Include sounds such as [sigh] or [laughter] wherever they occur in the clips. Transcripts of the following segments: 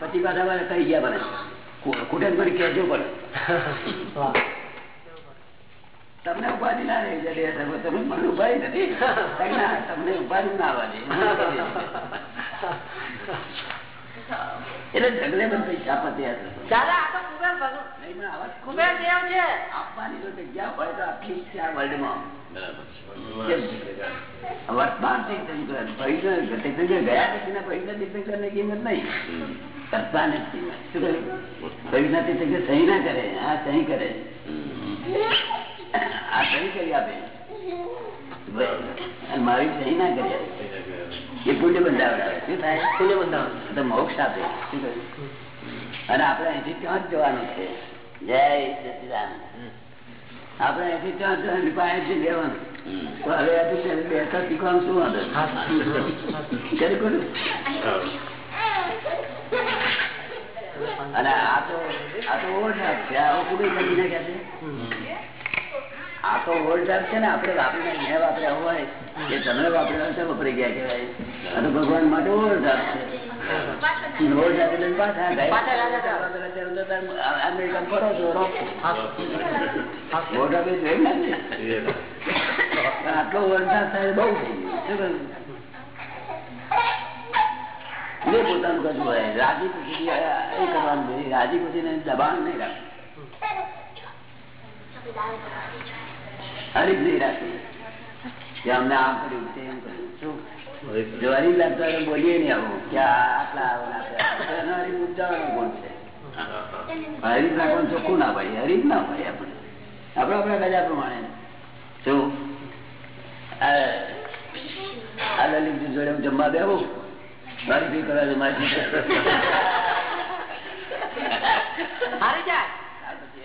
પછી પાછા મારે કહી ગયા મને કુટુંબ કરી કહેજો પણ તમને ઉપાધિ ના રહી તમે મને ઉપાધિ નથી. તમને ઉપાધિ ના આવવા એટલે ઝઘડે પણ પૈસા પત્યા આપવાની જો જગ્યા હોય તો આખી છે આ વર્લ્ડમાં વર્તમાન તીર્થંકર ગયા પછીના ભવિષ્ય તીર્થંકરની કિંમત નહીં. વર્તમાન શું કરે? ભવિષ્ય તીર્થંકર સહી ના કરે. આ સહી કરે. આ સહી કરી આપે. મારી સહી ના કરી. આપે એ પુણ્ય શું થાય? પુણ્ય તો મોક્ષ આપે. અને આપણે અહીંથી ત્યાં જ જવાનું છે? જય સચિદાન આપણે અહીંથી ત્યાં જવાનું? પાસેથી લેવાનું શીખવાનું શું વાંધો? અને આ તો આ તો ઓવરડ્રાફ્ટ છે. આ કુડી કરી નાખ્યા છે આ તો ઓવરડ્રાફ્ટ છે ને આપણે વાપરીને મેં વાપર્યા હોય એ તમે વાપર્યા હોય વપરાઈ ગયા કહેવાય? આ તો ભગવાન માટે ઓવરડ્રાફ્ટ છે. એટલે પાછા જોઈ આટલો ઓવરડ્રાફ્ટ થાય બહુ થઈ પોતાનું કશું હોય. રાજી ખુશી એ કરવાનું જોઈએ રાજી ખુશી ને દબાણ નહીં રાખવું. હરીફ નહીં રાખી કે અમને આમ કર્યું છે એમ કર્યું. શું? જો હરીફ લાગતા હોય બોલીએ નહીં આવું. કે આટલા આવું હરીફ ઉચ્ચારણ ગુણ છે? હરીફ રાખવાનું ચોખ્ખું ના પાડીએ હરીફ ના પાડીએ આપણે. આપડે આપણા ગજા પ્રમાણે. શું? આ લલિત જોડે હું જમવા બેવું મારી ભી કરવા મારી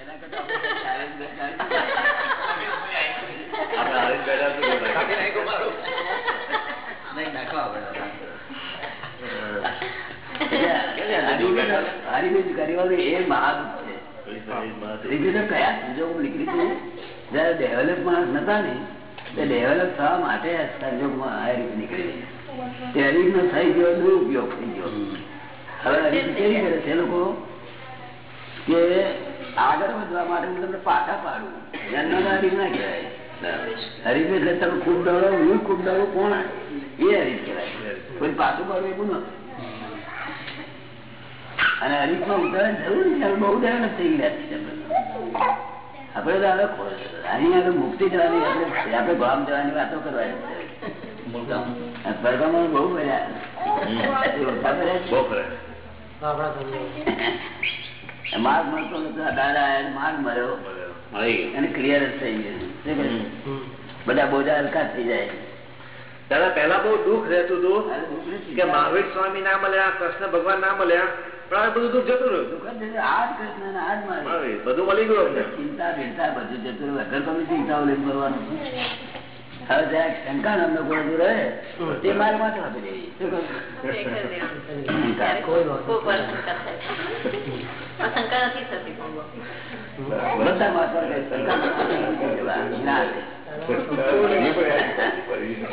એના સંજોગો નીકળી છે જયારે ડેવલપ માણસ નતા ને ડેવલપ થવા માટે સંજોગમાં આ રીતે નીકળી હરીફ નો થઈ ગયો દુરુપયોગ થઈ ગયો હવે હરીફ કેવી કરે છે લોકો કે આગળ વધવા માટે તમને પાછા પાડવું એમનો હરીફ ના કહેવાય હરીફ એટલે તમે ખૂબ ડરો હું ખૂબ ડરો કોણ એ હરીફ કહેવાય. કોઈ પાછું પાડવું એવું નથી અને હરીફમાં ઉતારે જરૂર છે બહુ ડેવલપ થઈ ગયા છે આપડે તો હવે અહીં આગળ મુક્તિ જવાની આપણે આપણે ગામ જવાની વાતો કરવાની સ્વર્ગમાં બહુ માર્ગ મળતો દાદા માર્ગ મળ્યો. અને ક્લિયર જ થઈ ગયું. બધા બોજા હલકા થઈ જાય. દાદા પેલા બહુ દુઃખ રહેતું હતું કે મહાવીર સ્વામી ના મળ્યા કૃષ્ણ ભગવાન ના મળ્યા પણ બધું દુઃખ જતું રહ્યું. આજ કૃષ્ણ આજ મારે. બધું મળી ગયું ચિંતા બધું જતું રહ્યું. વગર તમે ચિંતાઓ લઈને કરવાનું હવે જ્યાં શંકા નામનો ગુણ રહે તે મારે માટે આપી દેવી નથી માત્ર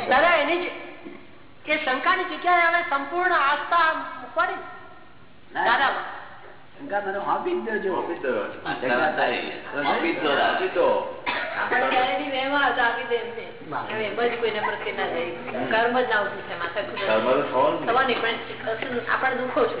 દાદા એની જ કે શંકાની જગ્યાએ હવે સંપૂર્ણ આસ્થા મૂકવાની? દાદા. શંકા મને આપી જ દેજો. આપણા દુઃખો છે.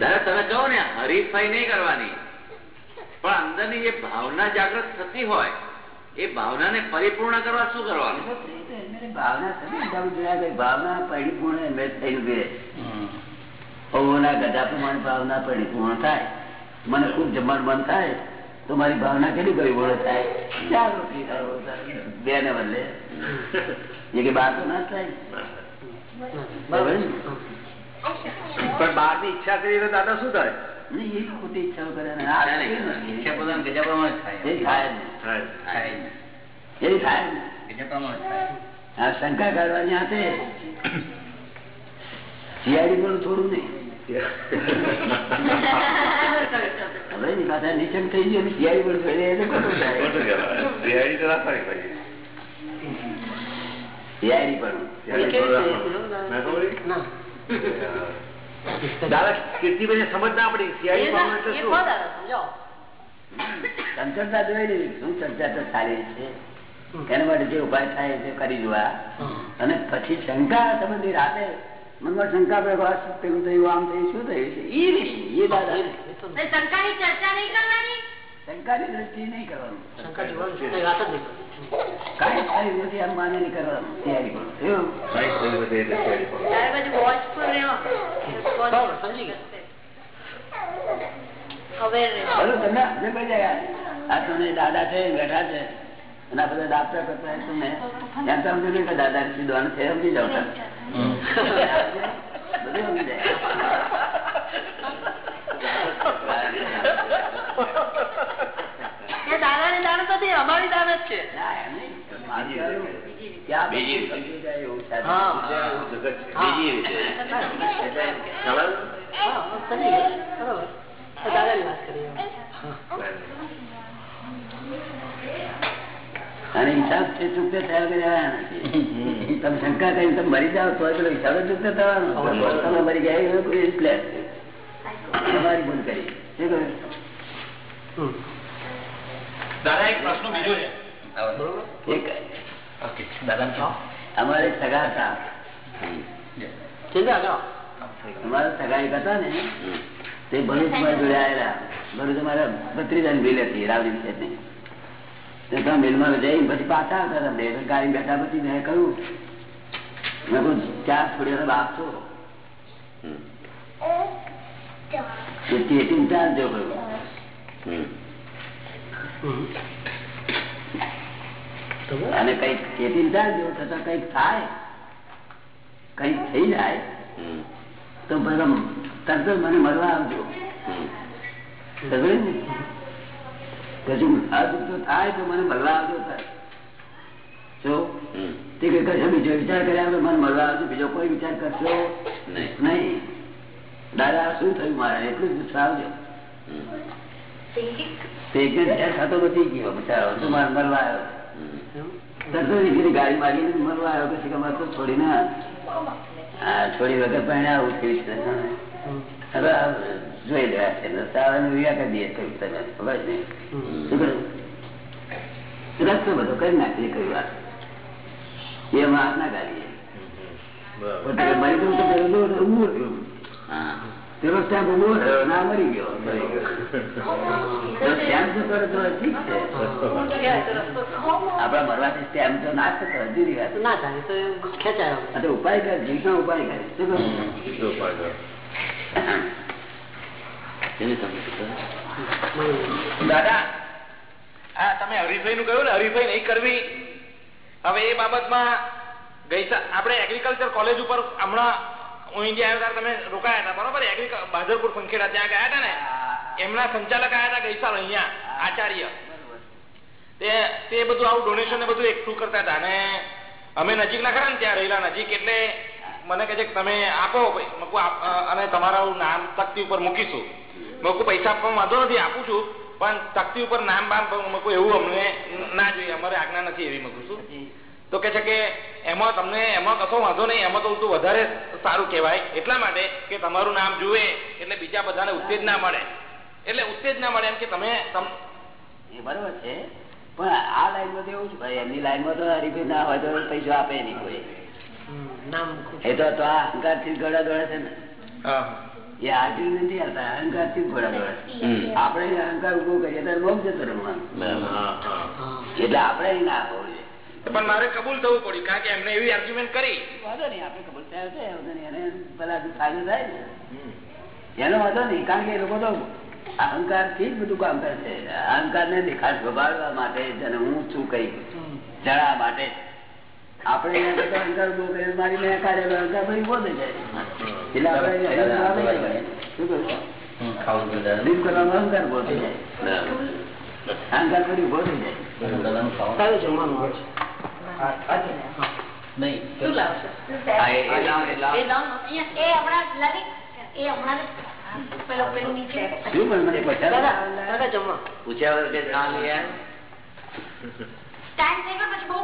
દાદા તમે કહો ને હરીફાઈ નહીં કરવાની. પણ અંદરની જે ભાવના જાગૃત થતી હોય એ ભાવનાને પરિપૂર્ણ કરવા શું કરવાનું? ભાવના ભાવના પરિપૂર્ણ થયું છે પૌના ગધા પ્રમાણે ભાવના પરિપૂર્ણ થાય. મને ખૂબ જમવાનું મન થાય. તો મારી ભાવના કેટલી પરિપૂર્ણ થાય? ચાર રોટલી બે ને બદલે. એ કે બાર તો ના થાય? પણ બારની? ઈચ્છા કરી તો દાદા શું થાય? નહીં, એ ખોટી ઈચ્છાઓ કરે ને. આ ઈચ્છા પોતાના ગજા પ્રમાણે જ એ થાય. એ થાય જ. નહીં. ગજા પ્રમાણે થાય આ શંકા કાઢવાની હાથે શિયાળી પણ થોડું નહીં. હવે એની પાછા નિચંક થઈ ગયું શિયાળી પણ છોડી એટલે ખોટું શિયાળી તો રાખવાની ભાઈ. શિયાળી પણ. મેં ખબર છે? ના. દાદા કીર્તિભાઈને સમજ ના પડી. શિયાળી એ એટલે શું? જોઈ લેવી ચંચળતા સારી છે. એના માટે જે ઉપાય થાય તે કરી જોવા. અને પછી શંકા સંબંધી રાતે મનમાં શંકા પડે કે આ શું પેલું થયું આમ થયું શું થયું છે? એ નહીં એ દાદા એ તો ને શંકાની ચર્ચા નહીં કરવાની? શંકાની દ્રષ્ટિ નહીં કરવાનું. શંકા જોવાનું છે. કઈ વાત જ નહીં કરવાની. કાંઈ થયું નથી આમ માને નહીં કરવાનું તૈયારી કરો. એવું? સાઈઠ થઈ બધે એટલે શિયાળી પામો. ત્યારે પછી વોચફુલ રહેવાનું બરાબર, સમજી ગયા. અવેર રહેવાનું બોલો તમને સમજ પડી જાય આ તમને દાદા છે બેઠા છે. અને આ બધા દાખલા કરતા હોય તમે એમ તો સમજો નહીં કે દાદા સીધવાનું છે સમજી જાવ [laughs] અમારી દાનત છે. ના, એમ નહીં. મારું કહેવું કે આ બધું બીજી રીતે. સમજી જાય એવું છે. બીજી. અને હિસાબ છે ચૂકે થયા કર્યા નથી? [laughs] તમે શંકા કરી તમે મરી જાઓ તો પેલો હિસાબ જ થવાનો. તમે મરી ગયા એટલે તમારી ભૂલ કરી. શું કહ્યું? હમ. દાદા એક પ્રશ્ન બીજો છે. અમારે સગા હતા. ચિંતા સગા એક હતા ને તે ભરૂચમાં જોડે આવેલા ભરૂચ અમારા ભત્રીજાની મિલ હતી તે ત્યાં મિલમાં બે ગાડી બેઠા પછી મેં કહ્યું, મેં કહું ચા થોડી વાર આપશો તો ચેતીને ચા જો કહ્યું અને કંઈક ચેતીને ચાર જો છતાં કંઈક થાય, કંઈક થઈ જાય, તો બધા તરત મને મળવા આવજો. ને? આ દુઃખ થાય તો મને મળવા આવતો થાય જો? તે કે કશો બીજો વિચાર કર્યા વગર મને મળવા આવજો બીજો કોઈ વિચાર કરશો? નહીં. દાદા શું થયું મારે? એટલું જ આવજો. તે થતો બચી ગયો બિચારો તો મારે મળવા આવ્યો. ગાડી માગીને મળવા આવ્યો પછી કે મારે તો છોડીને છોડી વગર પહેણ્યા આવું થયું છે. હવે જોઈ રહ્યા છે રસ્તાવાળાને વિવાહ કરી દઈએ કહ્યું તમે ખબર નહીં શું રસ્તો બધો કરી નાખીએ કઈ વાત? એ વાત ના કાઢીએ તો પેલું તો ઊભું સ્ટેમ્પ ઊભો રહ્યો ના મરી ગયો. તો સ્ટેમ્પ તો કરે તો ઠીક છે. આપડા મરવાથી સ્ટેમ્પ તો ના થતો જુદી વાત. તો એ ખેંચાય. હવે. આ તો ઉપાય કરે જીવનો ઉપાય કરે. શું. દાદા, આ તમે હરીફાઈ નું કહ્યું ને, હરીફાઈ નહીં કરવી. હવે એ બાબતમાં ગઈ આપણે એગ્રીકલ્ચર કોલેજ ઉપર હમણાં હું ઇન્ડિયા આવ્યો તમે રોકાયા હતા, બરોબર? બહાદરપુર સંખેડા ત્યાં ગયા હતા ને? એમના સંચાલક આવ્યા હતા ગઈસાલ અહીંયા, આચાર્ય. તે તે બધું આવું ડોનેશન ને બધું એકઠું કરતા હતા અને અમે નજીકના ખરા ને ત્યાં રહેલા નજીક એટલે મને કહે છે કે તમે આપો અને તમારું નામ તકતી ઉપર મૂકીશું. મકુ પૈસા આપવામાં વાંધો નથી આપું છું. પણ તકતી ઉપર નામ બામ મેં કહું એવું અમને ના જોઈએ. અમારે આજ્ઞા નથી એવી. મેં કહું છું તો કે છે કે એમાં તમને એમાં કશો વાંધો નહીં. એમાં તો ઉલટું વધારે સારું કહેવાય. એટલા માટે કે તમારું નામ જુએ એટલે બીજા બધાને ઉત્તેજના મળે. એટલે ઉત્તેજના મળે એમ કે તમે તમ- એ બરોબર છે. પણ આ લાઈનમાં તો એવું છે ભાઈ એમની લાઈનમાં તો હરીફે ના હોય તો પૈસા આપે નહીં કોઈ. એ તો તો અહંકારથી ઘોડા દોડે છે ને. એ આટલું નથી આવતા અહંકારથી ઘોડા દોડે છે. આપણે અહંકાર ઊભો કરીએ ત્યારે મોક્ષ જતો રમવાનું. એટલે આપણે ના પણ મારે કબૂલ થવું પડ્યું કારણ કે એમને એવી આર્ગ્યુમેન્ટ કરી. વાંધો નહીં આપણે ખબર થાય છે એને પેલા ફાયદો થાય ને એનો વાંધો નહીં કારણ કે એ લોકો તો અહંકારથી જ બધું કામ કરે છે. અહંકાર ને દેખાડ ભગાડવા માટે હું છું કઈ. જણા માટે આપણે અહંકાર ઊભો કરીને મારીને કાઢેલો અહંકાર ભાઈ ઊભો થઈ જાય. એટલે આપણે નહીં. શું કહ્યું? અહંકાર ઊભો થઈ જાય. અહંકાર પછી ઊભો થઈ જાય જમવાનું આવે શું લાવશો? એ- હમણાં લલિત એ હમણાં પૂછ્યા વગર ટાઈમ થઈ ગયો પછી બહુ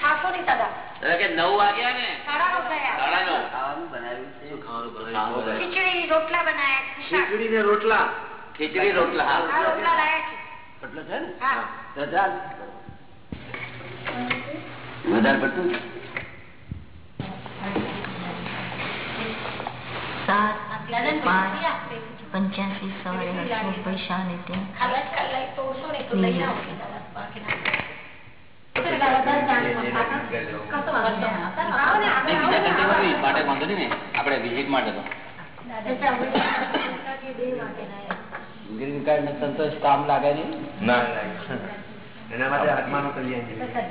મોડું થશે પછી ખાશો નહીં દાદા એટલે કે નવ વાગ્યા ને? સાડા નવ થયા. સાડા નવ. ખાવાનું બનાવ્યું છે. ખાવાનું બનાવ્યું. ખીચડી રોટલા બનાયા શાક. ખીચડી ને રોટલા. ખીચડી રોટલા. હા. આ રોટલા લાયા છે. એટલો છે ને? હા. તો ચાલ વધારે પડતું? સાત દાદા ને પાંચ પછી આપે. પંચ્યાસી સવારે હસમુખ પૈસા ને ત્યાં માટે વાંધો નહીં ને આપણે વિઝિટ માટે તો ને સંતોષ કામ લાગે નહીં ના એના માટે આત્માનું કલ્યાણ જોઈએ.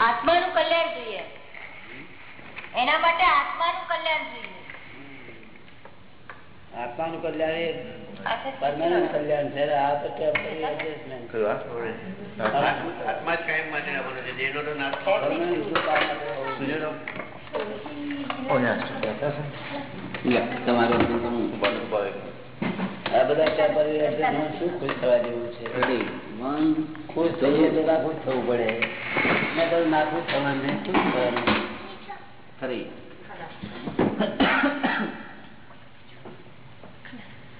આત્માનું કલ્યાણ જોઈએ એના માટે આત્માનું કલ્યાણ જોઈએ આત્માનું કલ્યાણ એ પરમાનન્ટ કલ્યાણ. છે. આ તો. આત્મા જ કાયમ માટે આવવાનો છે. જેનો તો નાશ તમારો આ બધા temporary adjustment શું ખુશ થવા જેવું છે? મન ખુશ થઈએ તો નાખુશ થવું પડે. મેં કહ્યું ના ખુશ થવાનું ખુશ થવાનું? ખરી.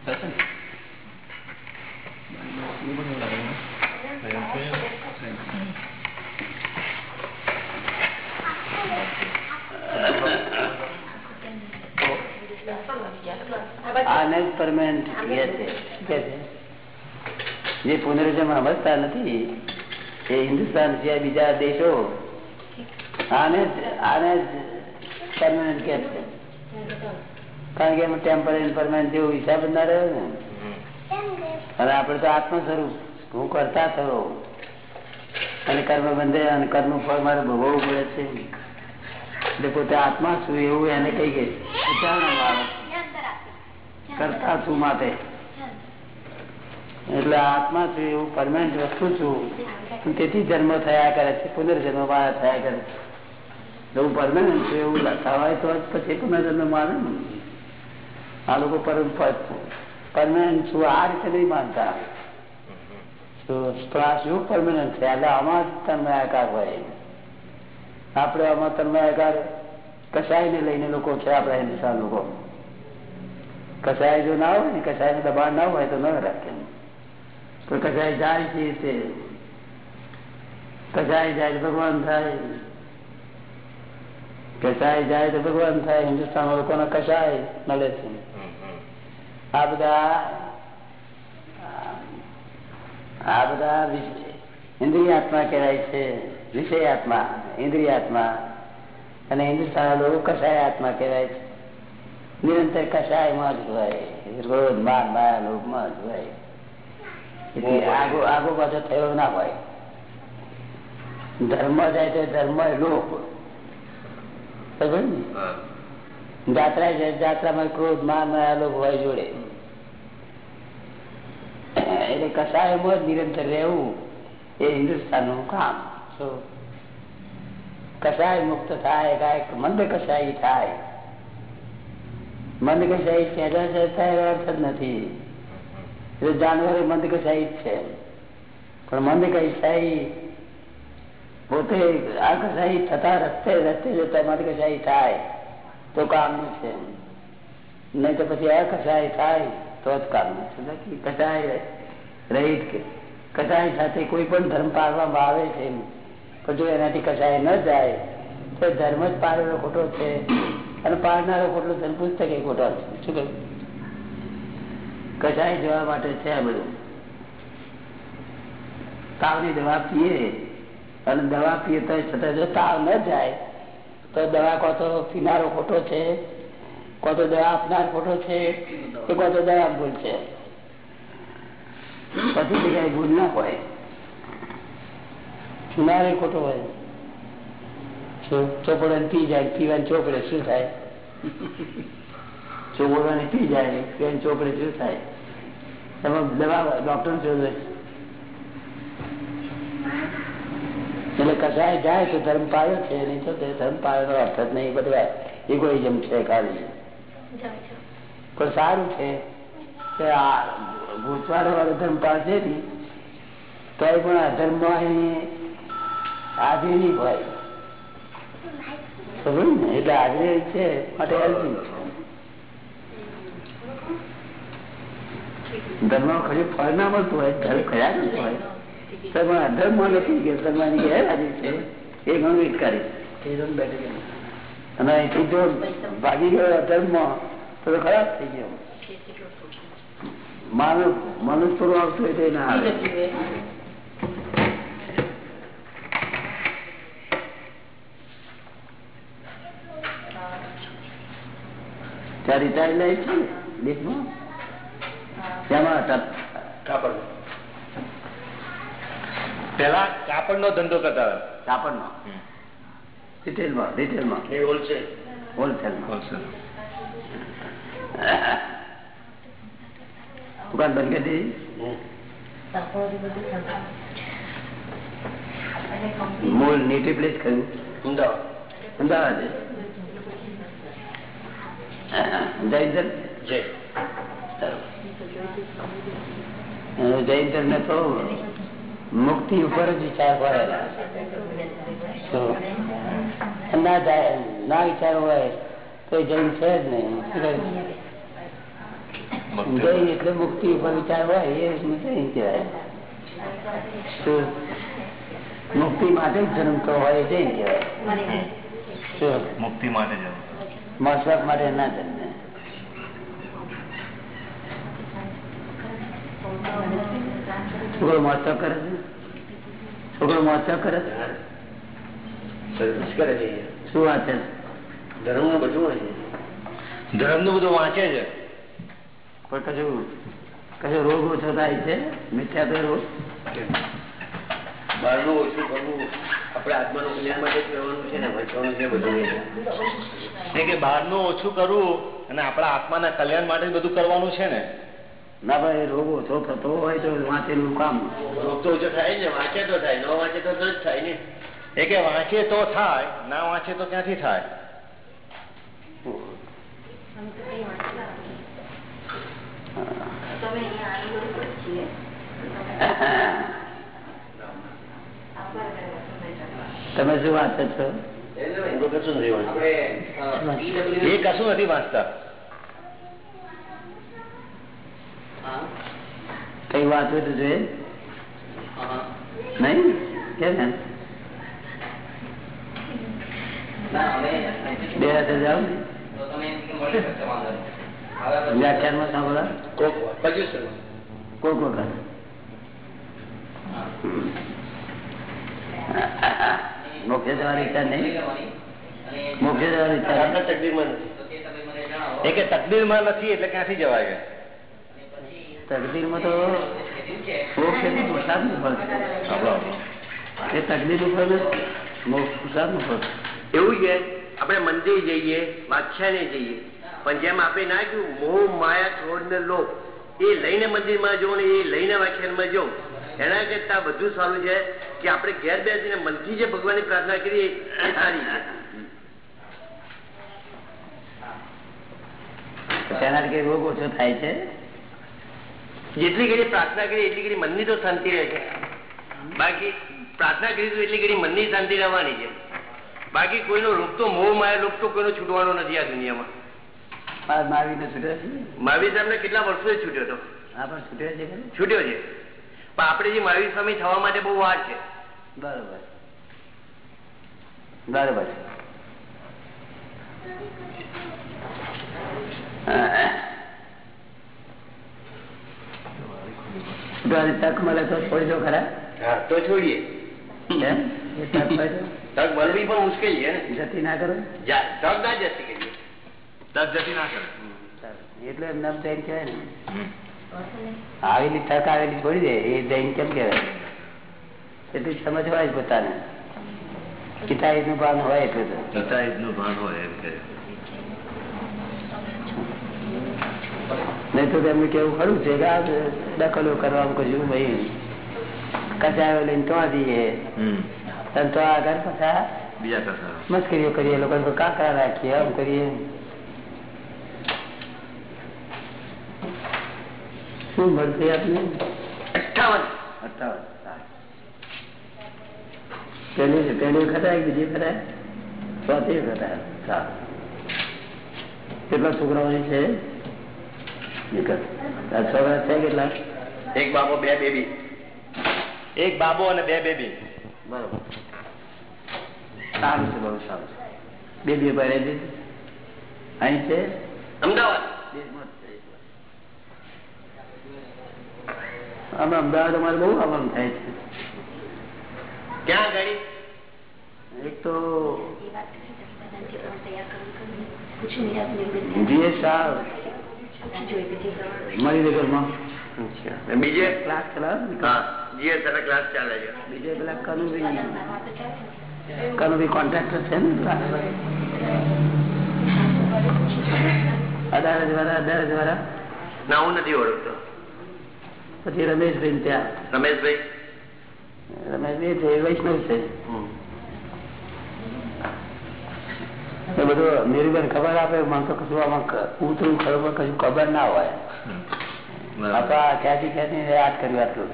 થશે ને? આને જ પુનર્જન્મ સમજતા નથી એ હિન્દુસ્તાન સિવાય બીજા દેશો. આને આને જ કે છે? કારણ કે એમાં ટેમ્પરરી પરમાનન્ટ જેવો હિસાબ ના રહ્યો ને. અને આપણે તો આત્મ સ્વરૂપ હું કરતા થયો. અને કર્મ બંધે અને કર્મ ફળ મારે ભોગવવું પડે છે. એટલે પોતે આત્મા છું એવું એને કહી ગઈ. કરતા છું માટે. એટલે આત્મા છું એવું પરમાનન્ટ વસ્તુ છું. તેથી જન્મ થયા કરે છે પુનર્જન્મ વાળા થયા કરે છે. એવું પરમાનન્ટ છું એવું થવાય તો પછી પુનર્જન્મ આવે ને. આ લોકો પરમેનન્ટ છું. આ રીતે નહીં માનતા. આ શું પરમેનન્ટ છે એટલે આમાં જ તન્મયાકાર હોય. આપણે આમાં તન્મયાકાર કસાઈને લઈને લોકો છે આપણા હિન્દુસ્તાન લોકો. કસાય જો ના હોય ને કસાય દબાણ ના હોય તો ન રાખે. તો કસાય જાય છે તે. કસાય જાય ભગવાન થાય. કસાય જાય તો ભગવાન થાય. હિન્દુસ્તાન લોકોને કસાય મળે છે. આ બધા આ બધા વિષય- ઇન્દ્રિય આત્મા કહેવાય છે વિષય આત્મા ઇન્દ્રિય આત્મા અને હિન્દુસ્તાન લોકો કસાય આત્મા કહેવાય છે. નિરંતર કસાયમાં જ હોય, રોજ માર માયા લોભમાં જ હોય. એટલે આગો આગો પાછો થયો ના હોય. ધર્મ જાય તો ધર્મ લોભ ને? નિરંતર રહેવું એ હિન્દુસ્તાનનું કામ કસાય મુક્ત થાય, કાંઈક મંદ કસાય થાય. મંદ કસાય અર્થ જ નથી. જાનવર મંદ જ છે. પણ મંદ કસાઈ પોતે આ કસાઈ થતા રસ્તે રસ્તે જતા મંદ કસાઈ થાય. તો કામનું છે. નહીં તો પછી આ કસાય થાય, તો જ કામનું છે. બાકી કસાય રહિત કે. કસાય સાથે કોઈ પણ ધર્મ પાળવામાં આવે છે પણ જો એનાથી કસાય ન જાય, તો ધર્મ જ પાળેલો ખોટો છે. અને પાડનારો ખોટલો ધર્મ પુસ્તક ખોટો છે. શું કહ્યું? કસાય જવા માટે છે આ બધું. તાવની દવા પીએ અને દવા પીએ તો છતાં જો તાવ ન જાય તો દવા કો તો પીનારો ખોટો છે? કો તો દવા આપનાર ખોટો છે કે કો તો દવા ભૂલ છે? પછી જગ્યાએ ભૂલ ના હોય. પીનારે ખોટો હોય. ચોપડે પી જાય, પીવાની ચોપડે શું થાય? ચોપડવાની પી જાય, પીવાની ચોપડે શું થાય? તમે દવા ડોક્ટર શોધે એટલે કસાય જાય તો ધર્મ પાળ્યો છે, નહીં તો ધર્મ ધર્મ નો અર્થ જ નહીં. બધા ઇગોઇઝમ છે ખાલી. પણ સારું છે કે આ ભૂતવાળો વાળો ધર્મ પાડશે તો એ પણ અધર્મ હાજરી નહીં ભાઈ ખબર ને? એટલે હાજરી છે, માટે અર્જુન છે. ધર્મ ખરી ફળ ના મળતું હોય, ધર્મ ખરા હોય. પણ અધર્મ નથી ગેરહાજરી છે એ ઘણું હિતકારી અને અહીંથી જો ભાગી ગયો અધર્મ તો ખરાબ થઈ ગયો. માનવ મનુષ્ય પૂરું આવતું હોય તો ના આવે. ચારી ચારી લાઈફ છે ને દેશમાં? તેમાં હતા કાપડ પેલા કાપડ નો ધંધો કરતા કાપડનો રિટેલમાં રિટેલમાં એ હોલસેલ હોલસેલમાં હોલસેલ દુકાન બંધ કરી દીધી? મૂળ નેટિવ પ્લેસ કર્યું? અમદાવાદ. અમદાવાદ? જૈન જય. જૈન ધર્મ તો મુક્તિ ઉપર જ વિચાર કરેલા ના જાય ના વિચાર હોય તો જૈન છે જ નહીં જૈન એટલે મુક્તિ ઉપર વિચાર હોય એ જૈન કહેવાય. મુક્તિ માટે જ જન્મતો હોય જૈન કહેવાય. મુક્તિ માટે જન્મ. મસવક માટે ના જન્મે. છોકરો મહોત્સવ કરે છે? છોકરો મહોત્સવ કરે છે? શું વાંચે ધર્મનું બધું ધર્મનું બધું વાંચે છે. પણ કશું કશું રોગ ઓછો થાય છે? મિથ્યા તો રોગ? બહારનું ઓછું કરવું આપણે આત્માનું કલ્યાણ માટે જ કરવાનું છે ને વાંચવાનું છે બધું એ. કે બહારનું ઓછું કરવું અને આપણા આત્માના કલ્યાણ માટે બધું કરવાનું છે ને. ના ભાઈ રોગ ઓછો થતો હોય તો વાંચેલું કામ. રોગ તો ઓછો થાય ને વાંચે તો થાય ન વાંચે તો જ થાય ને. એ કે વાંચે તો થાય ના વાંચે તો ક્યાંથી થાય? તમે શું વાંચો છો? કશું નથી એ કશું નથી વાંચતા. કઈ વાંચવું તો જોઈએ. નહીં? કેમ એમ? બે હાથે જાઓ. ને વ્યાખ્યાનમાં સાંભળા. કોક વખત. મોક્ષે જવાની ઈચ્છા નહીં. મોક્ષે જવાની ઈચ્છા નહીં. આપણા તકદીરમાં નથી. કે તકદીરમાં નથી એટલે ક્યાંથી જવાય? કે તકદીરમાં તો મોક્ષ એટલે પુરુષાર્થનું ફળ એ તકદીર નથી મોક્ષ પુરુષાર્થનું ફળ એવું છે? આપણે મંદિર જઈએ વાખ્યાને જઈએ. પણ જેમ આપણે ના કહ્યું મોહ માયા છોડ ને લોભ એ લઈને મંદિરમાં જો ને એ લઈને વાખ્યાનમાં જો એના કરતા વધુ સારું છે કે આપણે ઘેર બેસીને મનથી જે ભગવાનની પ્રાર્થના કરીએ એ સારી છે. તેના રોગ ઓછો થાય છે? જેટલી ઘડી પ્રાર્થના કરી એટલી ઘડી મનની તો શાંતિ રહે છે. બાકી પ્રાર્થના તો એટલી ઘડી મનની શાંતિ રહેવાની છે. બાકી કોઈનો રોગ તો મોહ માયા રોગ તો કોઈનો છૂટવાનો નથી આ દુનિયામાં. છૂટ્યો છે. મહાવીર સાહેબને કેટલા વર્ષો છૂટ્યો હતો પણ છૂટ્યો છે છૂટ્યો છે. પણ આપણે જે મહાવીર સ્વામી થવા માટે બહુ વાર છે. બરોબર. બરોબર છૂટવાની તક મળે તો છોડી દો ખરા. હા તો છોડીએ. તક મળવી પણ મુશ્કેલી છે જતી ના કરો. તક ના જતી કરીએ. તક જતી ના કરો. એટલે એમ નામ જૈન કહેવાય ને. આવેલી તક આવેલી છોડી દે એ જૈન કેમ કહેવાય? એટલી સમજ જ પોતાને. પિતા નું ભાન હોય એટલે તો. પિતા નું ભાન હોય એમ કે نہیں تو دکل تو છોકરા છે કેટલા? એક બાબો બે બેબી. એક બાબો અને બે બેબી. બરોબર. સારું છે બહુ સારું છે. બે બે છે અહીં છે? અમદાવાદ. અમે અમદાવાદ અમારે બહુ આવવાનું થાય છે. ક્યાં ગાડી? એક તો. જીએસ શાહ પ્રમાણે. મણિનગરમાં બીજે? ક્લાસ ચલાવે ક્લાસ ચાલે છે. બીજે પેલા કનુભાઈ. કનુભાઈ કોન્ટ્રાક્ટર છે ને? અઢાર હજાર અઢાર હજાર ના હું નથી ઓળખતો. પછી રમેશભાઈ ત્યાં. રમેશભાઈ? રમેશભાઈ છે વૈષ્ણવ છે. એ બધું મેરીબેન ખબર આપે મને તો કશું આમાં ઉતરું ખબર કશું ખબર ના હોય. આ ખ્યાતિ ખ્યાતિ યાદ કરી વાત શું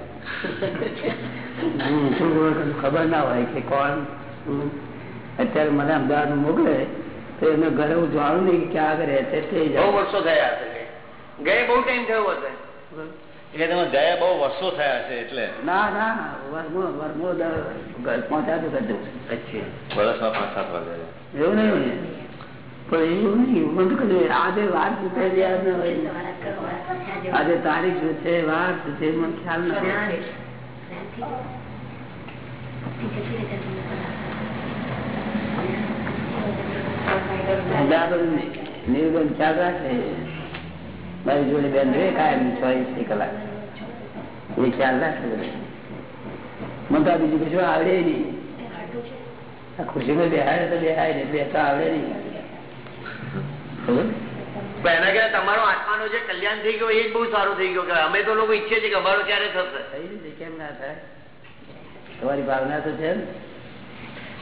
કશું ખબર ના હોય કે કોણ અત્યારે મને અમદાવાદ મોકલે તો એમને ઘરે હું જાણું નહીં કે ક્યાં આગળ રહે છે તે બહુ વર્ષો થયા હશે. ગયે બહુ ટાઈમ થયો હશે. એટલે તમે ગયા બહુ વર્ષો થયા છે એટલે. ના ના વરમો વરમો દર- ઘર પહોંચાડું કરજો અચ્છા વર્ષમાં પાંચ સાત વાગે એવું નહીં પણ એવું નહીં મને તો કદાચ આજે વાત પૂછે યાદ ના હોય. તમારા કરવા ત્યાં જવું. આજે તારીખ શું છે વાર શું છે મને ખ્યાલ નથી. જ્ઞાન. જ્ઞાનથી ભક્તિ જતી રહે છે તમને. અમદાવાદ નિર્બંધ ખ્યાલ રાખે. મારી જોડે બેન રે કાયમ ચોવીસ કલાક. એ ખ્યાલ રાખે મને તો બીજું કશું આવડે નહીં. આ ખુશીમાં બેહાડે તો બેહાય ને બે તો આવડે નહીં. એના કરતા તમારો આત્માનો જે કલ્યાણ થઈ ગયો એ જ બહુ સારું થઈ ગયું અમે તો લોકો ઈચ્છીએ છીએ કે અમારું ક્યારે થશે? કેમ ના થાય? તમારી ભાવના તો છે ને?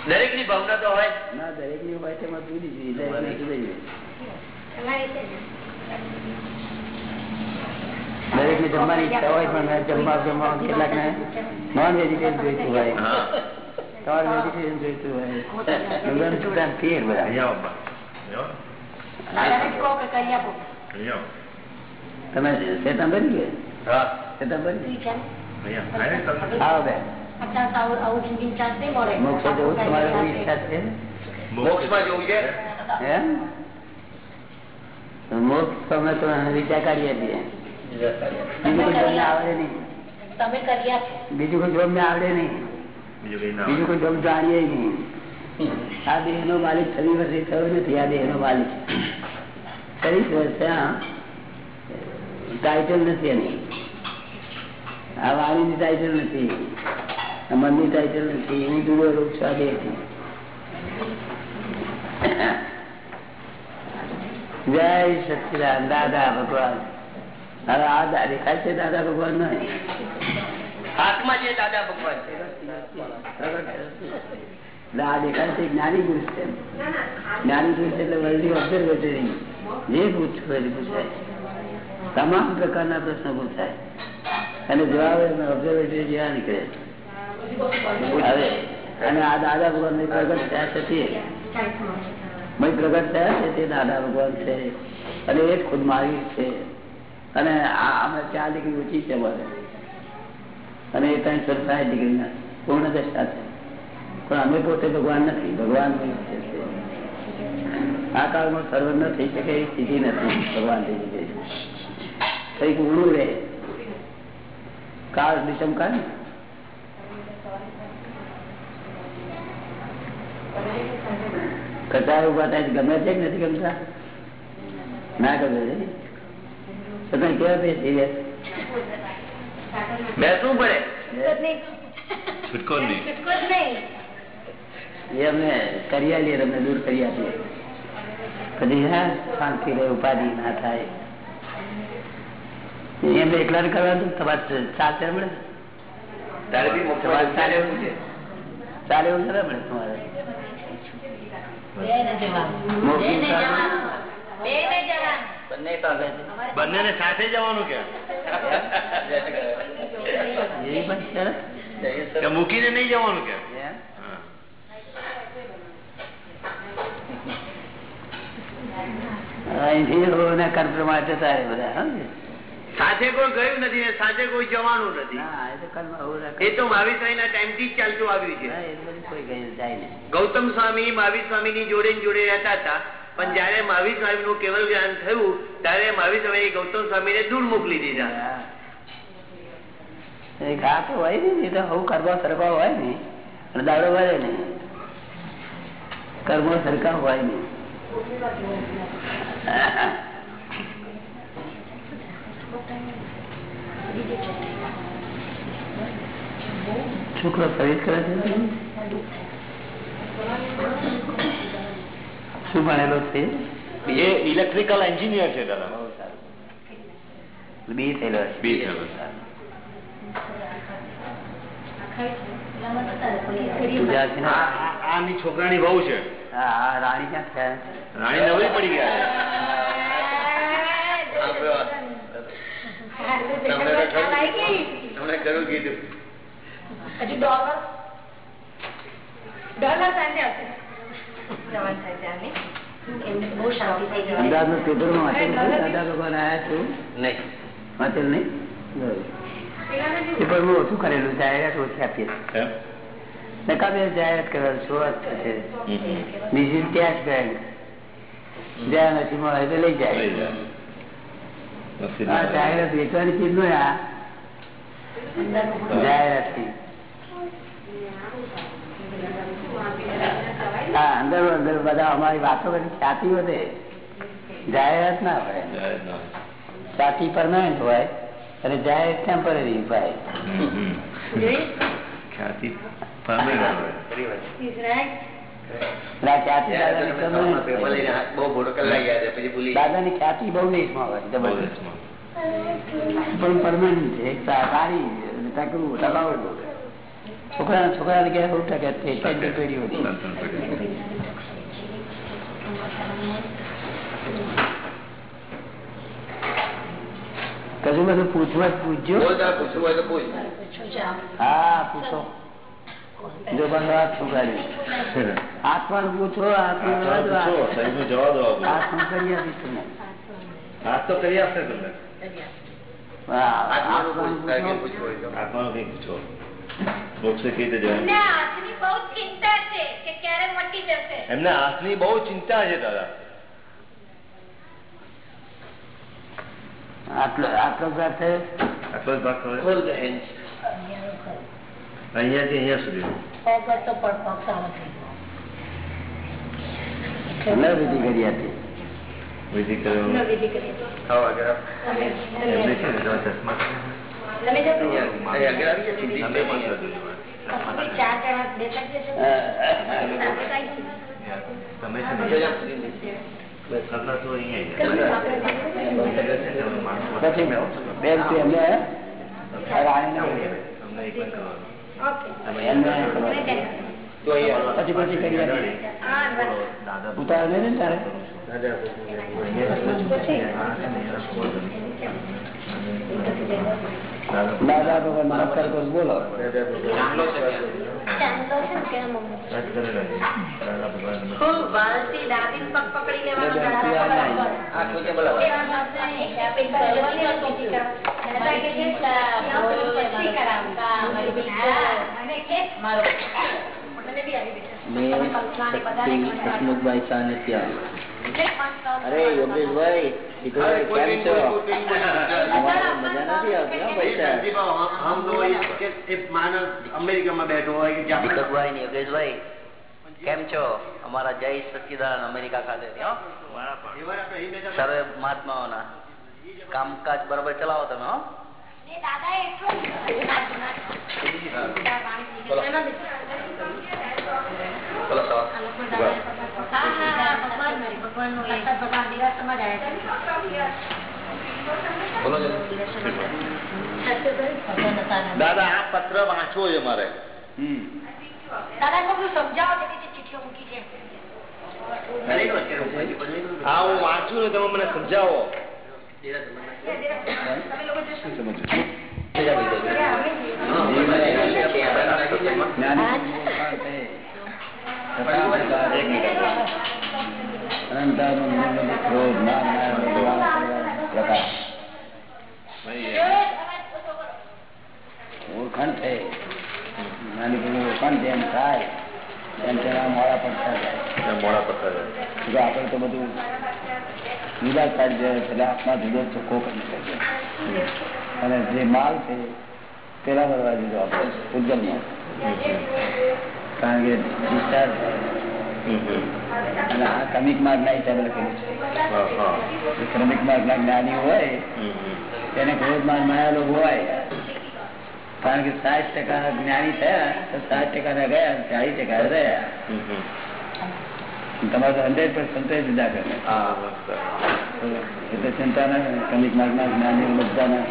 દરેકની ભાવના તો હોય. ના દરેકની હોય તેમાં જુદી જુદી દરેક જુદી જુદી. તમારી છે ને. દરેકની જમવાની ઈચ્છા હોય પણ જમવા જમવા કેટલાક ને નોન વેજીટેરિયન જોઈતું હોય તમારે વેજીટેરિયન જોઈતું હોય લગ્ન છોકરા ફેર બધા દાદાને જ કહો કે કરી આપો. તમે શેતાન ભરી ગયા હા શેતાન ભરી ઈ છે ને. આવો બેન અત્યારે તો આવું- આવું જિંદગી ચાન્સ નહીં મળે. મોક્ષ જવું તમારે એવી ઈચ્છા છે મોક્ષમાં જવું છે એમ તો મોક્ષ તમે તો વિચાર કાઢીએ છીએ બીજું કોઈ જોબ આવડે નહીં. તમે કરી આપો બીજું કોઈ જોબ આવડે નહીં. બીજું કોઈ જોબ જાણીએ નહીં. આ દેહ નો માલિક છવ્વીસ વર્ષે થયો નથી આ દેહ નો માલિક. ત્રીસ વર્ષ ટાઈટલ નથી એની. આ વાણીની ટાઈટલ નથી. મન મનની ટાઈટલ નથી. હું જુદો રૂપ છું આ જય સચિદાન દાદા ભગવાન. હવે આ દેખાય છે દાદા ભગવાન નહીં? હાથમાં છે દાદા ભગવાન આ દેખાય છે જ્ઞાની પુરુષ છે. જ્ઞાની પુરુષ એટલે વર્લ્ડ ઓબ્ઝર્વેટરી જે પૂછવું હોય તે પૂછાય તમામ પ્રકારના પ્રશ્નો પૂછાય અને જવાબ ઓબ્ઝર્વેટરી જેવા નીકળે. હવે અને આ દાદા ભગવાન પ્રગટ થયા છે તે. પ્રગટ થયા છે તે દાદા ભગવાન છે. અને એ જ ખુદ મારી છે. અને આ અમે ચાર ડિગ્રી ઊંચી છે અમારે અને એ ત્રણ સરસાઈ ડિગ્રીના પૂર્ણ દશા છે. પણ અમે પોતે ભગવાન નથી. ભગવાન આ કાળમાં સર્વ ન થઈ શકે એ સ્થિતિ નથી. ભગવાન થઈ શકે. કંઈક ઊણું રહે. કાળ કાળ ને? કચાર ઊભા થાય ગમે છે નથી ગમતા? ના ગમે છે છતાં કેવા બે થઈ ગયા બેસવું પડે. છૂટકો નહીં છૂટકો નહીં. એ અમે કરી આલીએ તમને દૂર કરી આપીએ. પછી હા શાંતિ રહે ઉપાધિ ના થાય. એમ એકલા ને? કરવાનું તમારે ચાર ચાર મળે ચાલે છે. એવું છે? ચાલે એવું ના મળે તમારે? મોક્ષ બેને ને. સાથે જવાનું કે? મૂકીને નહીં જવાનું કે? કર્મ બધા સાથે કોઈ ગયું નથી ને સાથે કોઈ જવાનું નથી. એ તો મહાવીર સ્વામી ના ટાઈમથી ચાલતું આવ્યું છે. ગૌતમ સ્વામી મહાવીર સ્વામી ની જોડે જોડે રહેતા હતા. પણ જયારે મહાવીર સ્વામી નું કેવલ જ્ઞાન થયું ત્યારે મહાવીર સ્વામી ગૌતમ સ્વામી ને દૂર મોકલી દીધા. ઘા તો હોય ને એ તો હું કર્મ સરખા હોય ને અને દાડો ભરે ને. કર્મો સરખા હોય ને. [laughs] છોકરો પ્રવેશ કરે છે શું ભણેલો છે? એ ઇલેક્ટ્રિકલ એન્જિનિયર છે દાદા. બી થયેલો બી થયેલો આની છોકરાની બહુ છે. હા હા, રાણી ક્યાં થયા રાણી નવરી પડી ગયા તમને ખરું કીધું. હજી ડોલર? ડોલર સાંજે હશે જવાનનું પેપરમાં વાંચેલું દાદા ભગવાન આવ્યા છું? નહીં. વાંચેલું નહીં? પેપરમાં ઓછું કરેલું જાહેરાત ઓછી આપીએ. એમ? જાહેરાત કરેલું શું વાત છે. બીજી કેશ બેંક જ્યાં નથી મળે તો લઈ જાય. જાહેરાત વેચવાની ચીજ નો આ. જાહેરાતથી હા અંદર અંદર બધા અમારી વાતો કરી ખ્યાતિ વધે. જાહેરાત ના હોય. જાય પરમાનન્ટ હોય. અને જાહેર દાદાની હાથ બહુ મોટો ગયા છે પછી ભૂલી દાદાની ખ્યાતિ બહુ દેશમાં હોય જબરદસ્ત પણ પરમાનન્ટ છે એક સારી ટકવું ટકાઉ છોકરા છોકરાને ક્યાં બહુ ટકે છે પેઢી પેઢી હતી કશું બધું પૂછવા પૂછજો. હા પૂછો. જો બંધ છોકરી આત્માનું પૂછો આત્માનું વાત વાત. જવાબ આત્મા કરી આપીશ તમને. હાથ તો કરી આપશે તમને. હા, આત્માનું પૂછ આત્માનું કઈ પૂછો. મોક્ષે કઈ રીતે એમને બહુ ચિંતા છે કે ક્યારે મટી જશે. એમને હાથની બહુ ચિંતા છે દાદા. આટલો આટલો પ્રાપ્ત થયો આટલો ભાગ ખબર ખોલ the અહીંયાથી અહીંયા સુધી વિધિ કરી હતી વિધિ જરા ચશ્મા. છે. અહીંયા અહીં આગળ આવી ગયા સીધી તમે પણ સ્ટેજ. કરજો જરા. ચાર જણા બેઠા છે તમે છે જો ને જા સુધી નીચે. કરતા તો એમને પછી પછી કરી હતી ને તારે? દાદા ભગવાન નમસ્કાર કરો બોલો ખૂબ વાલથી દાબીને પગ પકડી લેવાનો આ ખોજે બોલાવો. હસમુખભાઈ અરે યોગેશભાઈ દીકરો અરે કોઈ કેમ છો? અમેરિકામાં બેઠો હોય કેમ છો? અમારા જય સચિદાન અમેરિકા ખાતે. સર્વે મહાત્માઓના. કામકાજ બરાબર ચલાવો તમે હો. બોલો. સર બોલો દાદા આ પત્ર વાંચવો છે મારે. હા હું વાંચું ને તમે મને સમજાવો. ઓળખાણ થઈ નાની પણ ઓળખાણ જેમ થાય. તેમ તેના મોડા પડતા જાય મોડા પથ્થર જો આપણે તો બધું જુદા કાઢી જાય એટલે આત્મા જુદો ચોખ્ખો કરી શકે અને જે માલ છે પેલા ભરવા દીધો આપણે ઉદ્ગલમાં કારણ કે ડિસ્ચાર્જ. અને આ ક્રમિક માર્ગ ના હિસાબે લખેલું છે. જે ક્રમિક માર્ગ ના જ્ઞાની હોય તેને ક્રોધ માર્ગમાં હોય કારણ કે સાઠ ટકા જ્ઞાની થયા તો સાઠ ટકા ના ગયા ચાલીસ ટકા રહ્યા. તમારે તો હંડ્રેડ પર્સન્ટ જુદા કરે. એટલે ચિંતા ના ક્રમિક માર્ગ ના જ્ઞાની બધાના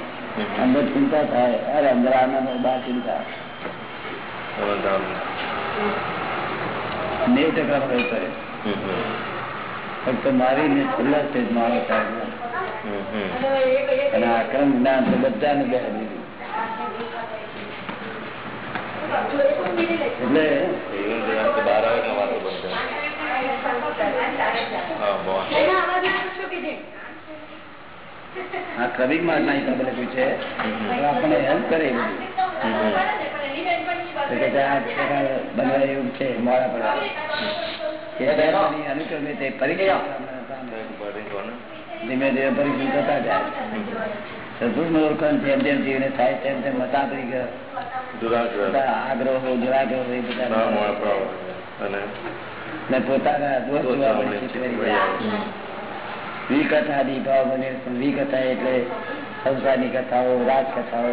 અંદર ચિંતા થાય અરે અંદર આનંદ બહાર ચિંતા. નેવ ટકા હોય પડે ફક્ત મારી ને છેલ્લા સ્ટેજ મારો સાહેબ. અને આક્રમ જ્ઞાન તો બધાને બે દીધું. એટલે બાર આવે ને વાતો બંધ હા બહુ આ ક્રમિક માર્ગ ના હિસાબે લખ્યું છે. આપણને હેલ્પ કરે બનવા એવું છે મોડા પડવા અનુક્રમે તે પરીક્ષા ધીમે ધીમે પરીક્ષણ થતા જાય. નું જેમ જેમ જીવને થાય તેમ તેમ મતાપરી આગ્રહો દુરાગ્રહો એ બધા ને પોતાના દોષ જોવા. વિકથા દીભાવ બને વિકથા એટલે સંસારની કથાઓ રાજકથાઓ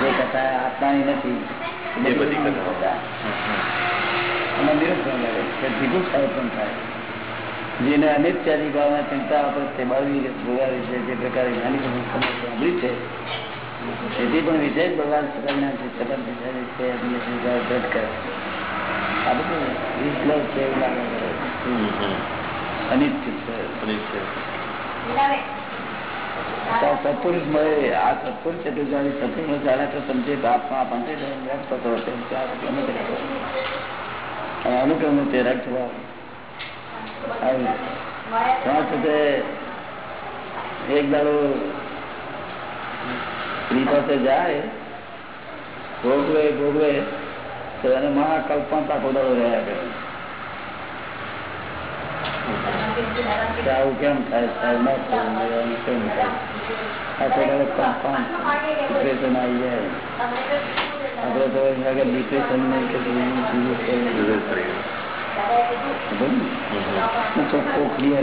જે કથા આત્માની નથી એ બધી કથાઓ. અને નિરુત્પન્ન લાગે છે વિભુક્ષા થાય. જેને અનિત્યાદી ભાવના ચિંતા આપણે બળવી બોલાવી છે જે પ્રકારે જ્ઞાની સાંભળી છે. તેથી પણ વિશેષ ભગવાન સકલના છે સકલ વિચારે છે અન્ય સંસાર દ્રઢ કરે આ બધું વિશ્લેષ છે એવું લાગે છે અનિત્ય છે સત્પુરુષ મળે આ સત્પુરુષ છે તો જાણે સત્પુરુષ જાણે તો સમજે કે પંચે થતો હશે ચાર તે અનુક્રમ આવ્યું. ત્યાં સુધી એક દાડો સ્ત્રી પાસે જાય ભોગવે ભોગવે તો એને મહાકલ્પના આખો દાડો રહ્યા કરે. આવું કેમ થાય? ક્લિયર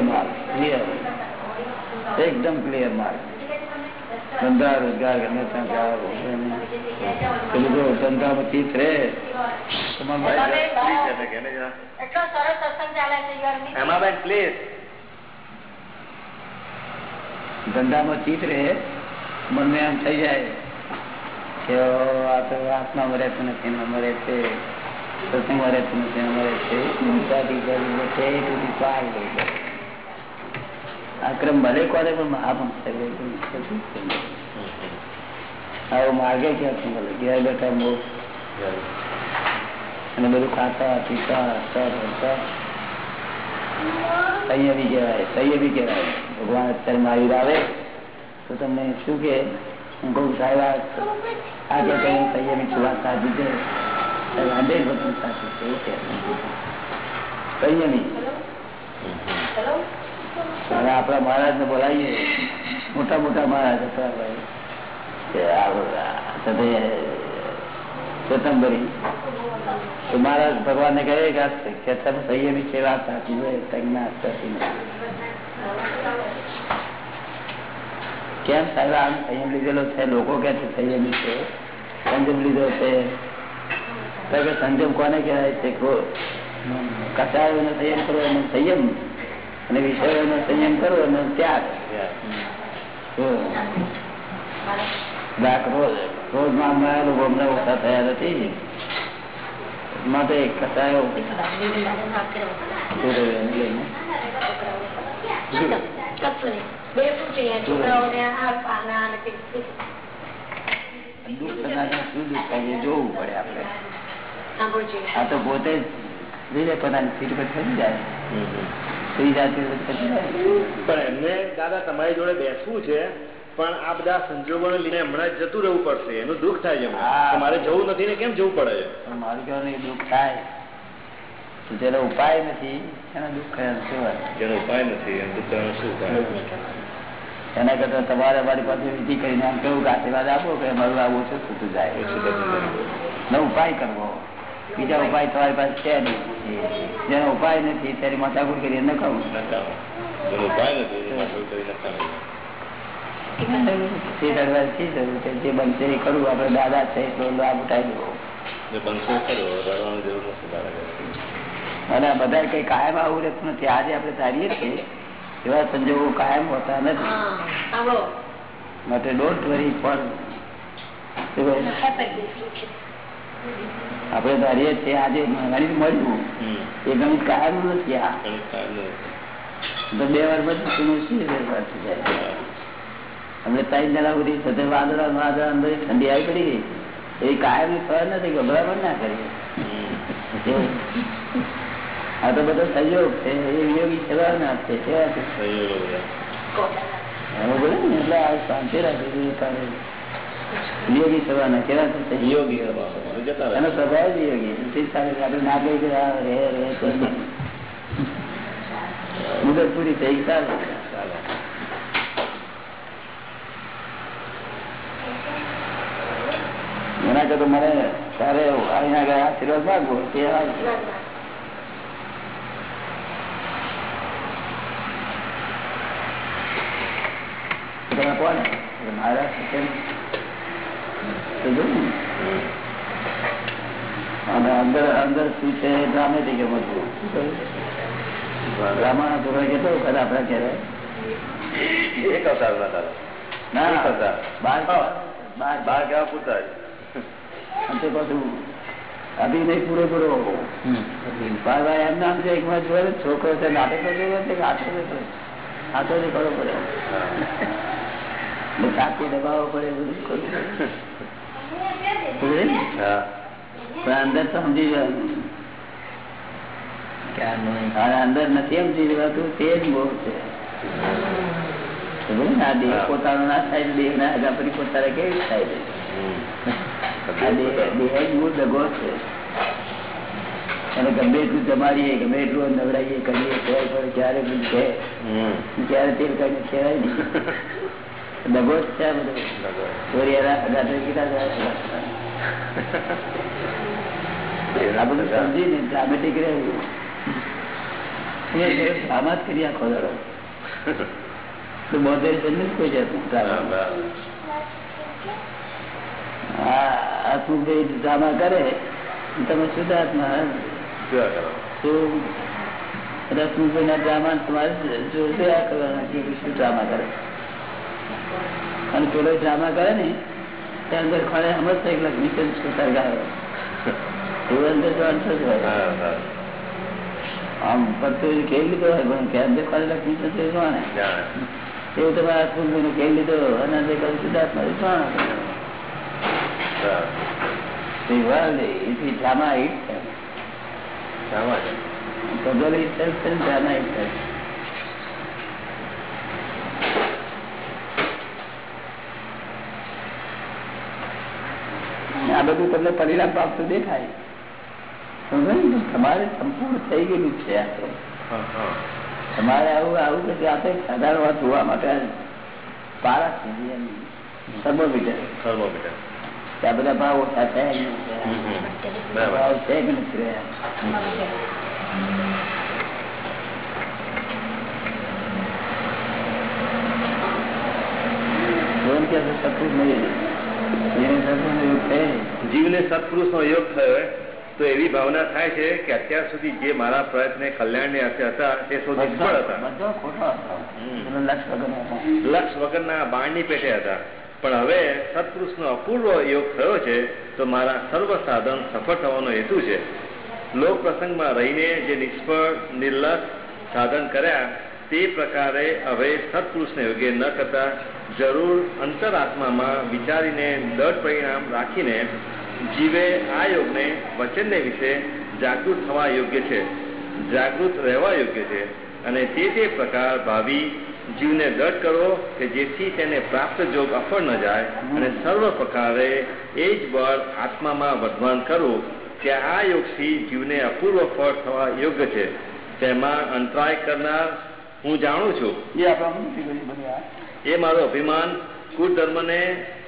માર્ગ એકદમ ક્લિયર માર્ગ ધંધા રોજગાર ગમે ત્યાં પેલું જો ધંધામાં ચિત રહે. તમારા ભાઈ એટલો સરસ સત્સંગ ચાલે છે યાર એમાં બેન પ્લીઝ ધંધામાં ચિત રહે મનને એમ થઈ જાય કે આ તો આત્મા મરે છે નથી મરે છે. સત્સંગ મરે છે નથી મરે છે. પાર લઈ જાય. ભલે કોને પણ મહાપંચ થાય આવો માર્ગે ક્યાં છે? મળે ઘેર બેઠા મોક્ષ અને બધું ખાતા, પીતા, હસતા રડતા સંયમી કહેવાય સંયમી કહેવાય. ભગવાન અત્યારે મહાવીર આવે. તો તમને શું કે? હું કહું, સાહેબ, આ આ કે તમે સંયમી છું વાત સાચી છે. હંડ્રેડ પર્સન્ટ સાચી છે, એવું કે સંયમી અને આપણા મહારાજ ને બોલાવીએ. મોટા મોટા મહારાજ હતા, ભાઈ. કે આ સાથે તો મહારાજ ભગવાન ને કહે કે તમે સંયમી છે વાત સાચી હોય સાચી કેમ સાહેબ, આમ સંયમ લીધેલો છે? લોકો કે છે સંયમી છે. સંયમ લીધો છે. તો કે સંયમ કોને કહેવાય છે? કસાયોનો સંયમ કરો એનો સંયમ. અને વિષયોનો સંયમ કરો એનો ત્યાગ. રોજમાં લોકો અમને ઓછા થયા નથી માટે કસાયો જોવું પડે આપડે આ તો પોતે જ પોતાની સીટ પર થઈ જાય. થઈ જાય. પણ એમને દાદા તમારી જોડે બેસવું છે પણ આ બધા સંજોગોને લીધે હમણાં જતું રહેવું પડશે. એનું દુઃખ થાય છે મારે જવું નથી ને કેમ જવું પડે છે? મારું કહેવાનું દુઃખ થાય. જેનો ઉપાય નથી. એનો દુઃખ થયા શું વાત? જેનો ઉપાય નથી. એનું દુઃખ થવાનું શું થાય? એના કરતા તમારે અમારી પાસે વિધિ કરીને આમ કેવું કે આશીર્વાદ આપો કે અમારું આવું ઓછું થતું જાય. નો ઉપાય કરવો. બીજા ઉપાય તમારી પાસે છે નહીં. જેનો ઉપાય નથી ત્યારે માથાકૂટ કરી ન કહું. ઉપાય નથી જે બનશે એ કરવું આપડે દાદા છે એટલો લાભ ઉઠાવી દેવો અને બધા કઈ કાયમ આવું રહેતું નથી. આજે આપણે ધારીએ છીએ એવા સંજોગો કાયમ હોતા નથી. માટે ડોન્ટ વરી પણ આપણે ધારીએ છીએ આજે ગણિત મળ્યું એ ગણિત કાયમ નથી આ. બે વાર બધું શું શી ફેરફાર થઈ જાય અમે ત્રણ જણા સુધી સાથે વાદળા વાદળા અંદર ઠંડી આવી પડી ગઈ. એ કાયમની ફળ નથી ગભરામણ ના કરી આ તો બધો સહયોગ છે એ યોગી સેવાના છે સેવા છે સહયોગ બોલે ને એટલે આ શાંતિ રાખી એ કારણે યોગી સેવાના કેવા છે? યોગી સભા. એનો સ્વભાવ જ યોગી આપણે ના કહી કે આ રે રે મુદત પૂરી થઈ ચાલે. ચાલો. એના કરતા મને તારે અહીંયા ગયા આશીર્વાદ માંગવો તે આ તમે કોણ મારા શિક્ષણ તો જો ને. અને અંદર અંદર શું છે ડ્રામેટિક બધું ડ્રામા ધોરણ કેટલો વખત આપડે કહેવાય એક અવતારના દાદા. ના એક અવતાર. બાર બાર બાર કેવા પૂરતા જ. અને તે પાછું અભિનય પૂરેપૂરો બાર એમ નામ છે એક વાર જોયે છોકરો છે નાટક જોયો છે કે આટો કરવો પડે. કાપી દબાવવો પડે બધું કરવું પડે. પણ અંદર તો સમજી જવાનું. અંદર નથી સમજી જવાતું તે જ બહુ છે. પોતાનો ના થાય દેહ ના આગા પછી પોતાને કેવી થાય? છે અને ગમે એટલું જમાડીએ ગમે એટલું નવડાવીએ કરીએ ત્યારે પણ ક્યારે બધું છે ત્યારે તેલ કરીને ખેવાય નહીં દગો જ છે બધું સમજીને ડ્રામેટિક રહેવું આમાં જ કરી આખો દાડો તો બોતેર જન્મ કોઈ જતું હા, ડ્રામા. બરાબર. ડ્રામા કરે તમે શુદ્ધાત્મા? શું રસમુભાઈ ના ડ્રામા તમારે જોયા કરવાના કે શું ડ્રામા કરે અને પેલો ડ્રામા કરે ને ત્યાં અંદર ખડે સમજતા એક લક્ષ્મીચંદ સુતાર ગાયો એવું અંદર તો અંત જ હોય હા, હા. આમ પડતું કેવી લીધો હોય કે અંદર ખડે લક્ષ્મીચંદ જોવાને એવું તમારે નું કેવી લીધો અને અંદર કહ્યું શુદ્ધાત્મા આ બધું તમને પરિણામ પ્રાપ્ત દેખાય. તમારે સંપૂર્ણ થઈ ગયેલું છે આ તો. તમારે આવું આવું કે આપણે સાધારણ વાત જોવા માટે પારા થર્મોમીટર થર્મોમીટર. ત્યાં બધા ભાવ ઓછા. ભાવ છે કે નથી રહ્યા? જીવને સત્પુરુષનો યોગ થયો તો એવી ભાવના થાય છે કે અત્યાર સુધી જે મારા પ્રયત્ન કલ્યાણની અર્થે હતા તે સૌ નિષ્ફળ હતા. લક્ષ વગર ના બાણની પેટે હતા. પણ હવે સત્પુરુષનો અપૂર્વ યોગ થયો છે, તો મારા સર્વ સાધન સફળ થવાનો હેતુ છે. લોક પ્રસંગમાં રહીને જે નિષ્ફળ નિર્લક્ષ સાધન કર્યા, તે પ્રકારે હવે સત્પુરુષને યોગ્ય ન કરતા જરૂર અંતરાત્મામાં વિચારીને દઢ પરિણામ રાખીને જીવે આ યોગને વચનને વિશે જાગૃત થવા યોગ્ય છે. જાગૃત રહેવા યોગ્ય છે અને તે તે પ્રકાર ભાવિ જીવને દઢ કરો કે જેથી તેને પ્રાપ્ત જોગ અફળ ન જાય અને સર્વ પ્રકારે એ જ બળ આત્મામાં વર્ધમાન કરવું કે આ યોગથી જીવને અપૂર્વ ફળ થવા યોગ્ય છે તેમાં અંતરાય કરનાર હું જાણું છું. એ મારું અભિમાન કુધર્મને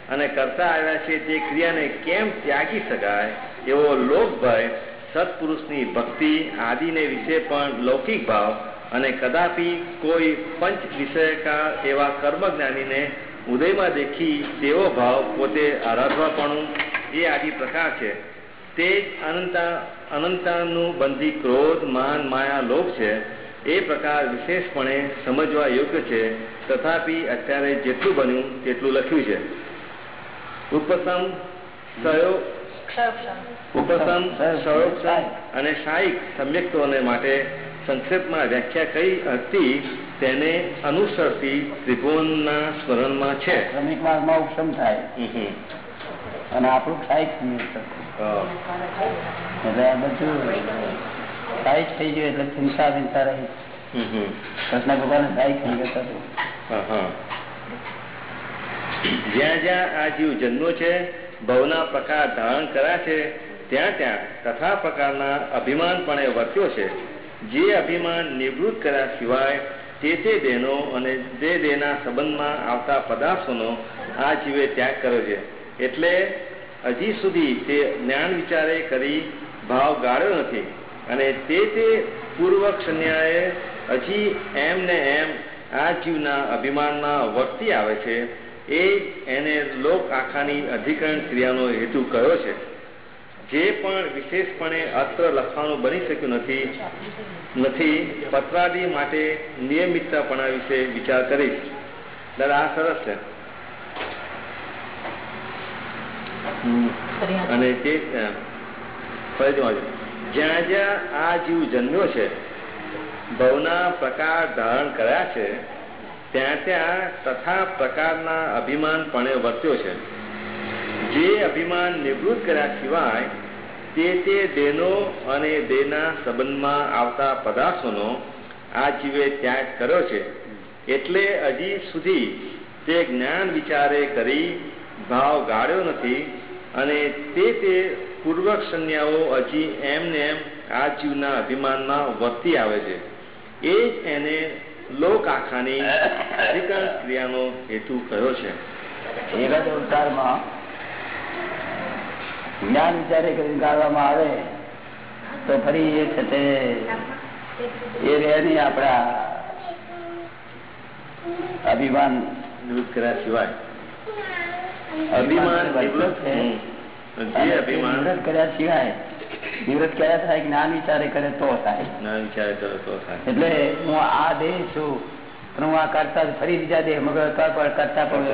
અને કરતા આવ્યા છે તે ક્રિયાને કેમ ત્યાગી શકાય એવો લોકભય સત્પુરુષની ભક્તિ આદિને વિશે પણ લૌકિક ભાવ અને કદાપી કોઈ પંચ વિષયકા એવા કર્મ જ્ઞાનીને ઉદયમાં દેખી તેવો ભાવ પોતે આરાધવાપણું એ આદિ પ્રકાર છે. તે જ અનંતા અનંતાનું બંધી ક્રોધ માન માયા લોભ છે. એ પ્રકાર વિશેષપણે સમજવા યોગ્ય છે. તથાપિ અત્યારે જેટલું બન્યું તેટલું લખ્યું છે. ઉપસમ સહયોગ ઉપસમ સહયોગ અને શાહિક સમ્યક્તોને માટે સંક્ષેપમાં વ્યાખ્યા કઈ હતી તેને અનુસરતી ત્રિભુવનના સ્મરણમાં છે. શ્રમિક માર્ગમાં ઉપશમ થાય. અને આપણું થાય બધું સાહિક થઈ ગયું એટલે ચિંતા ચિંતા રહી. કૃષ્ણ ભગવાન સાહિક થઈ ગયો. જ્યાં જ્યાં આ જીવ જન્મો છે ભવના પ્રકાર ધારણ કર્યા છે ત્યાં ત્યાં તથા પ્રકારના અભિમાનપણે વર્ત્યો છે. જે અભિમાન નિવૃત્ત કર્યા સિવાય તે તે દેહનો અને તે દેહના સંબંધમાં આવતા પદાર્થોનો આ જીવે ત્યાગ કર્યો છે. એટલે હજી સુધી તે જ્ઞાન વિચારે કરી ભાવ ગાળ્યો નથી અને તે તે પૂર્વ સંન્યાએ હજી એમ ને એમ આ જીવના અભિમાનમાં વર્તી આવે છે. એ એને લોક આખાની અધિકરણ ક્રિયાનો હેતુ કયો છે. જે પણ વિશેષપણે અત્ર લખવાનું બની શક્યું નથી નથી પત્રાદી માટે નિયમિતતાપણા વિશે વિચાર કરીશ. દાદા આ સરસ છે. અને તે જ્યાં જ્યાં આ જીવ જન્મ્યો છે ભવના પ્રકાર ધારણ કર્યા છે ત્યાં ત્યાં તથા પ્રકારના અભિમાનપણે વર્ત્યો છે. જે અભિમાન નિવૃત્ત કર્યા સિવાય તે તે દેનો અને દેના સંબંધમાં આવતા પદાર્થોનો આ જીવે ત્યાગ કર્યો છે. એટલે હજી સુધી તે જ્ઞાન વિચારે કરી ભાવ ગાળ્યો નથી અને તે તે પૂર્વક સંજ્ઞાઓ હજી એમને એમ આ જીવના અભિમાનમાં વર્તી આવે છે. એ જ એને લોક આખાની ક્રિયાનો હેતુ કયો છે. એવા જ અવતારમાં જ્ઞાન વિચારે કરીને ગાળવામાં આવે તો ફરી એ છે તે. એ રહે નહીં આપણા અભિમાન દૂર કર્યા સિવાય. અભિમાન. જે અભિમાન કર્યા સિવાય નિવૃત્ત કર્યા થાય જ્ઞાન વિચારે કરે તો થાય. જ્ઞાન વિચારે કરો તો થાય. એટલે હું આ દેહ છું પણ હું આ કરતા ફરી બીજા દેહ મગર કરતા પણ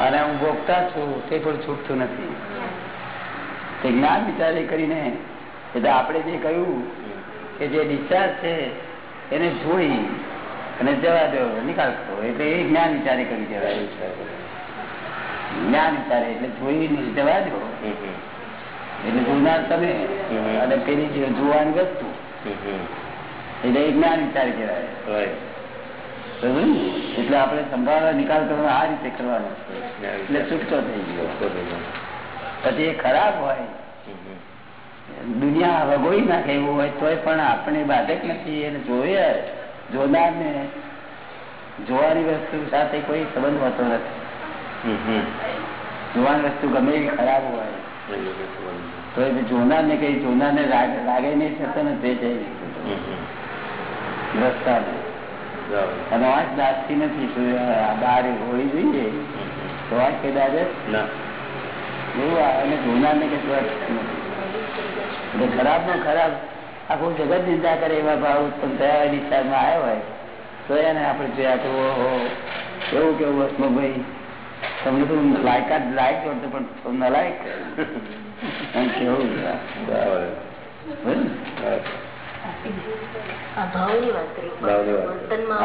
અને હું ભોગતા છું તે પણ છૂટતું નથી તે જ્ઞાન વિચારે કરીને એટલે આપણે જે કહ્યું કે જે ડિસ્ચાર્જ છે એને જોઈ અને જવા દો નિકાલ કરો એટલે એ જ્ઞાન વિચારે કરી દેવાય જ્ઞાન વિચારે એટલે જોઈ જવા દો. એટલે જોનાર તમે. અને પેલી જે જોવાની વસ્તુ. એટલે એ જ્ઞાન વિચારી કહેવાય? એટલે આપણે સંભાળવા નિકાલ કરવાનો આ રીતે કરવાનો એટલે. છૂટતો થઈ ગયો. પછી એ ખરાબ હોય. દુનિયા વગોઈ નાખે એવું હોય તોય પણ આપણે બાધક નથી એને જોઈએ જોનાર ને જોવાની વસ્તુ સાથે કોઈ સંબંધ હોતો નથી. જોવાની વસ્તુ ગમે એવી ખરાબ હોય એ તો એ જોનાર ને કઈ જોનાર ને લાગે નહીં થતો ને તે જઈ બરાબર. અને વાંચ દાંતથી નથી બહાર હોળી જોઈએ. તો વાંચ કે દાદે? અને જોનાર ને કઈ સ્વર્થ એટલે ખરાબ નો ખરાબ આખું જગત ચિંતા કરે એવા ભાવ ઉત્પન્ન થયા હોય નિશાળમાં આવ્યો હોય તો એને આપણે જોયા કે ઓહો એવું કેવું વસ્તુભાઈ તમને તો લાયકાત લાયક જોડતો પણ તમને લાયક. [laughs] એમ કેવું બરાબર. ભાવની વાત કરી. વર્તનમાં